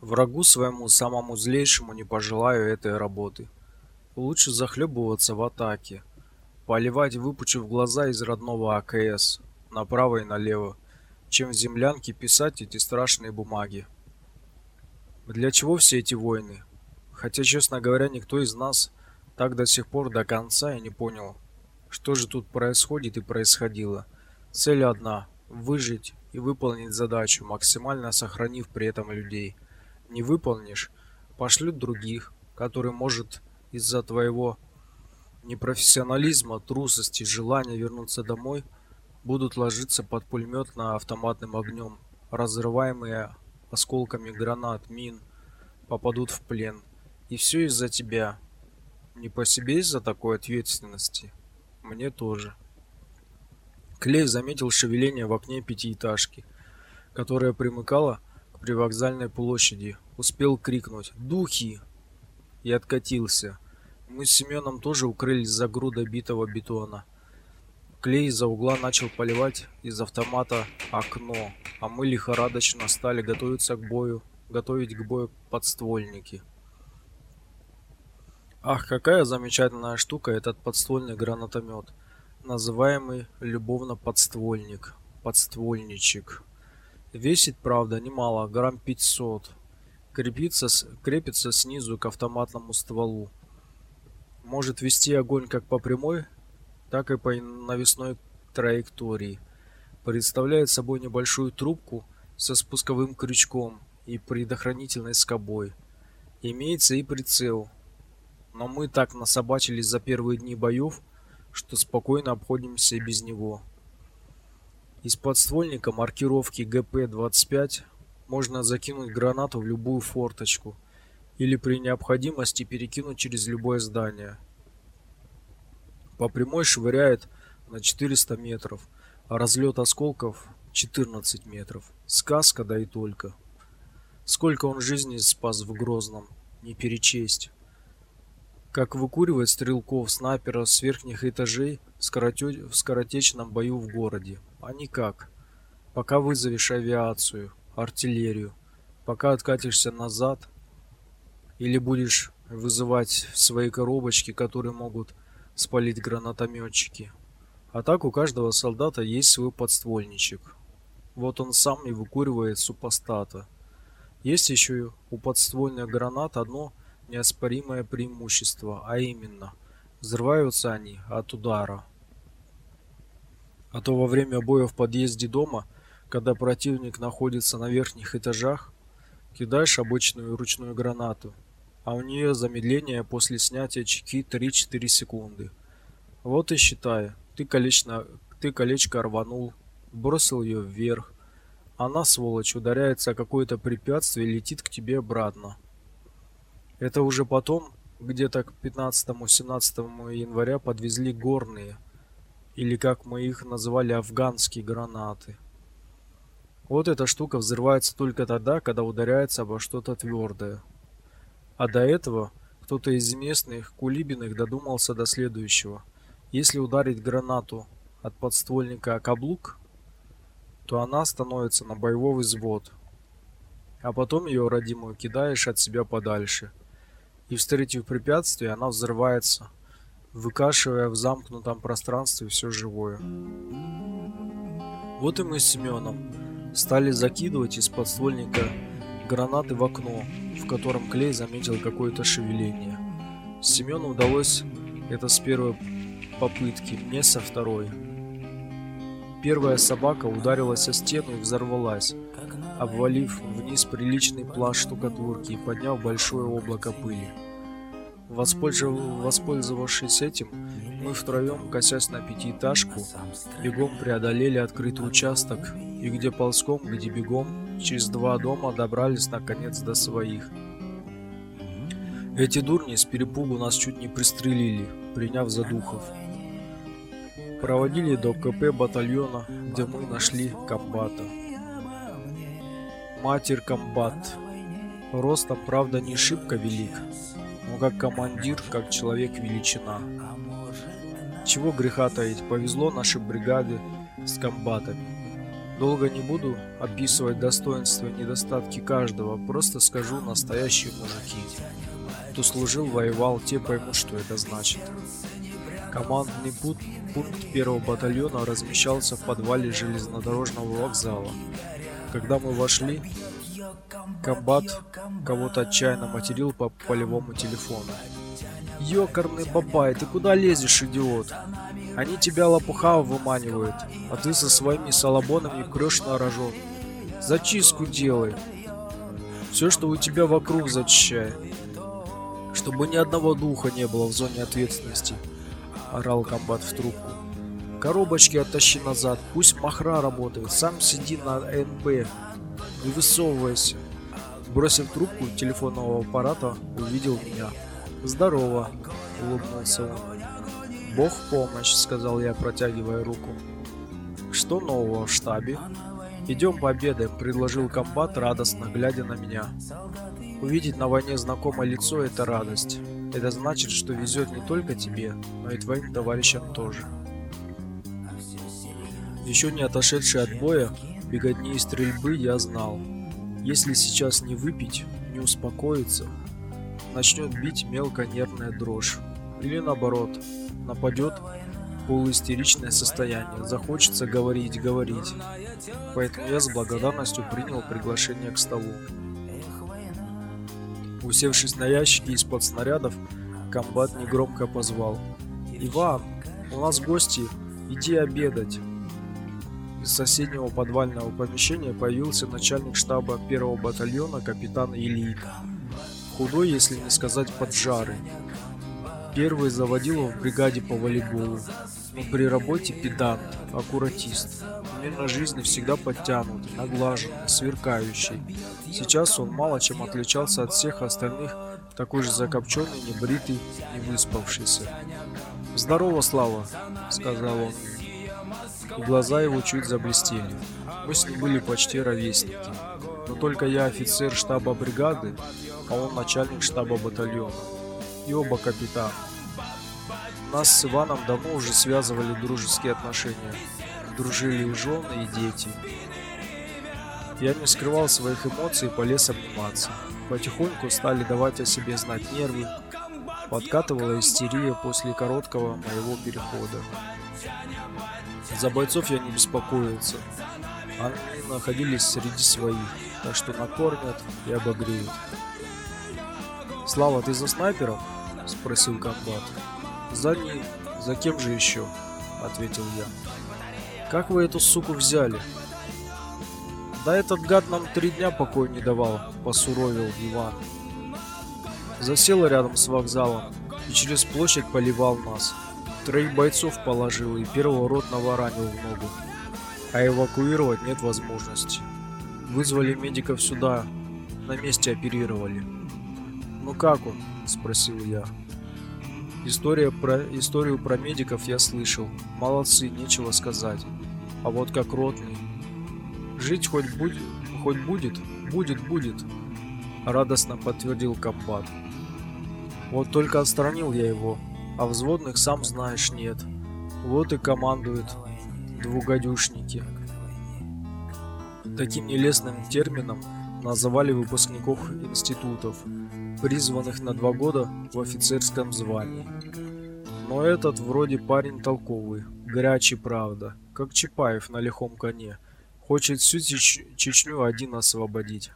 Врагу своему самому злейшему не пожелаю этой работы. Лучше захлебываться в атаке, поливать, выпучив глаза из родного АКС направо и налево, чем в землянке писать эти страшные бумаги. Для чего все эти войны? Хотя, честно говоря, никто из нас так до сих пор до конца и не понял, что же тут происходит и происходило. Цель одна выжить и выполнить задачу, максимально сохранив при этом людей. Не выполнишь пошлют других, которые, может, из-за твоего непрофессионализма, трусости, желания вернуться домой, будут ложиться под пулемет на автоматным огнем, разрываемые осколками гранат, мин, попадут в плен. И все из-за тебя. Не по себе из-за такой ответственности. Мне тоже. Клей заметил шевеление в окне пятиэтажки, которая примыкала привокзальной площади. Успел крикнуть «Духи!» и откатился. Мы с Семеном тоже укрылись за грудой битого бетона. Клей из-за угла начал поливать из автомата окно, а мы лихорадочно стали готовиться к бою, готовить к бою подствольники. Ах, какая замечательная штука этот подствольный гранатомет, называемый любовно подствольник, подствольничек. Весит, правда, немало, грамм 500. Крепится, крепится снизу к автоматному стволу. Может вести огонь как по прямой, так и по навесной траектории. Представляет собой небольшую трубку со спусковым крючком и предохранительной скобой. Имеется и прицел. Но мы так насобачились за первые дни боев, что спокойно обходимся без него. Из подствольника маркировки ГП-25 можно закинуть гранату в любую форточку или при необходимости перекинуть через любое здание. По прямой швыряет на 400 метров, а разлет осколков 14 метров. Сказка, да и только. Сколько он жизни спас в Грозном, не перечесть. Как выкуривает стрелков снайпера с верхних этажей в, в скоротечном бою в городе. А никак. Пока вызовешь авиацию, артиллерию, пока откатишься назад или будешь вызывать свои коробочки, которые могут спалить гранатометчики. А так у каждого солдата есть свой подствольничек. Вот он сам и выкуривает супостата. Есть еще у подствольных гранат одно неоспоримое преимущество, а именно взрываются они от удара. А то во время боя в подъезде дома, когда противник находится на верхних этажах, кидаешь обычную ручную гранату а у нее замедление после снятия чеки 3-4 секунды. Вот и считай, ты колечно ты колечко рванул, бросил ее вверх. Она, сволочь, ударяется о какое-то препятствие и летит к тебе обратно. Это уже потом, где-то к 15-17 января подвезли горные, или как мы их называли, афганские гранаты. Вот эта штука взрывается только тогда, когда ударяется обо что-то твердое. А до этого кто-то из местных кулибиных додумался до следующего. Если ударить гранату от подствольника о каблук, то она становится на боевой взвод. А потом ее родимую кидаешь от себя подальше. И встретив препятствие, она взрывается, выкашивая в замкнутом пространстве все живое. Вот и мы с Семеном стали закидывать из подствольника гранаты в окно, в котором Клей заметил какое-то шевеление. Семену удалось это с первой попытки, мне со второй. Первая собака ударилась о стену и взорвалась, обвалив вниз приличный пласт штукатурки и подняв большое облако пыли. Воспользовавшись этим, мы втроем, косясь на пятиэтажку, бегом преодолели открытый участок и где ползком, где бегом, через два дома добрались наконец до своих. Эти дурни с перепугу нас чуть не пристрелили, приняв за духов. Проводили до КП батальона, где мы нашли комбата. Матерь комбат. Ростом, правда, не шибко велик, но как командир, как человек величина. Чего греха таить, повезло нашей бригаде с комбатами. Долго не буду описывать достоинства и недостатки каждого, просто скажу настоящие мужики. Кто служил, воевал, те поймут, что это значит. Командный пункт, пункт первого батальона размещался в подвале железнодорожного вокзала. Когда мы вошли, комбат кого-то отчаянно материл по полевому телефону. «Ёкарный бабай, ты куда лезешь, идиот? Они тебя лопуха выманивают, а ты со своими салабонами крёшь на рожон. Зачистку делай. Все, что у тебя вокруг, зачищай. Чтобы ни одного духа не было в зоне ответственности», — орал комбат в трубку. «Коробочки оттащи назад, пусть махра работает, сам сиди на НБ, не высовывайся». Бросив трубку телефонного аппарата, увидел меня. «Здорово», — улыбнулся он. «Бог помощь», — сказал я, протягивая руку. «Что нового в штабе?» «Идем пообедаем», — предложил комбат, радостно глядя на меня. Увидеть на войне знакомое лицо — это радость. Это значит, что везет не только тебе, но и твоим товарищам тоже. Еще не отошедший от боя, беготни и стрельбы я знал. Если сейчас не выпить, не успокоиться, начнет бить мелко нервная дрожь. Или наоборот, нападет полуистеричное состояние, захочется говорить, говорить. Поэтому я с благодарностью принял приглашение к столу. Усевшись на ящике из-под снарядов, комбат негромко позвал. «Иван, у нас гости, иди обедать!» Из соседнего подвального помещения появился начальник штаба первого батальона капитан Ильин. Худой, если не сказать поджарый. Первый заводил его в бригаде по волейболу, но при работе педант, аккуратист. Мир на жизни всегда подтянутый, наглаженный, сверкающий. Сейчас он мало чем отличался от всех остальных, такой же закопченный, небритый, не выспавшийся. «Здорово, Слава!» — сказал он. И глаза его чуть заблестели. Мы с ним были почти ровесники. Но только я офицер штаба бригады, а он начальник штаба батальона. И оба капитана. Нас с Иваном давно уже связывали дружеские отношения. Дружили и жены, и дети. Я не скрывал своих эмоций и полез обниматься. Потихоньку стали давать о себе знать нервы. Подкатывала истерия после короткого моего перехода. За бойцов я не беспокоился. Они находились среди своих, так что накормят и обогреют. «Слава, ты за снайперов?» – спросил комбат. «За ним. За кем же еще?» – ответил я. «Как вы эту суку взяли?» «Да этот гад нам три дня покоя не давал», – посуровил Иван. Засел рядом с вокзалом и через площадь поливал нас. Троих бойцов положил и первого ротного ранил в ногу. А эвакуировать нет возможности. Вызвали медиков сюда, на месте оперировали. «Ну как он?» – спросил я. История про, историю про медиков я слышал. Молодцы, нечего сказать. А вот как ротный. Жить хоть будет, хоть будет, будет, будет. Радостно подтвердил комбат. Вот только отстранил я его, а взводных, сам знаешь, нет. Вот и командуют двугадюшники. Таким нелестным термином называли выпускников институтов, призванных на два года в офицерском звании. Но этот вроде парень толковый, горячий правда, как Чапаев на лихом коне, хочет всю Чеч Чечню один освободить.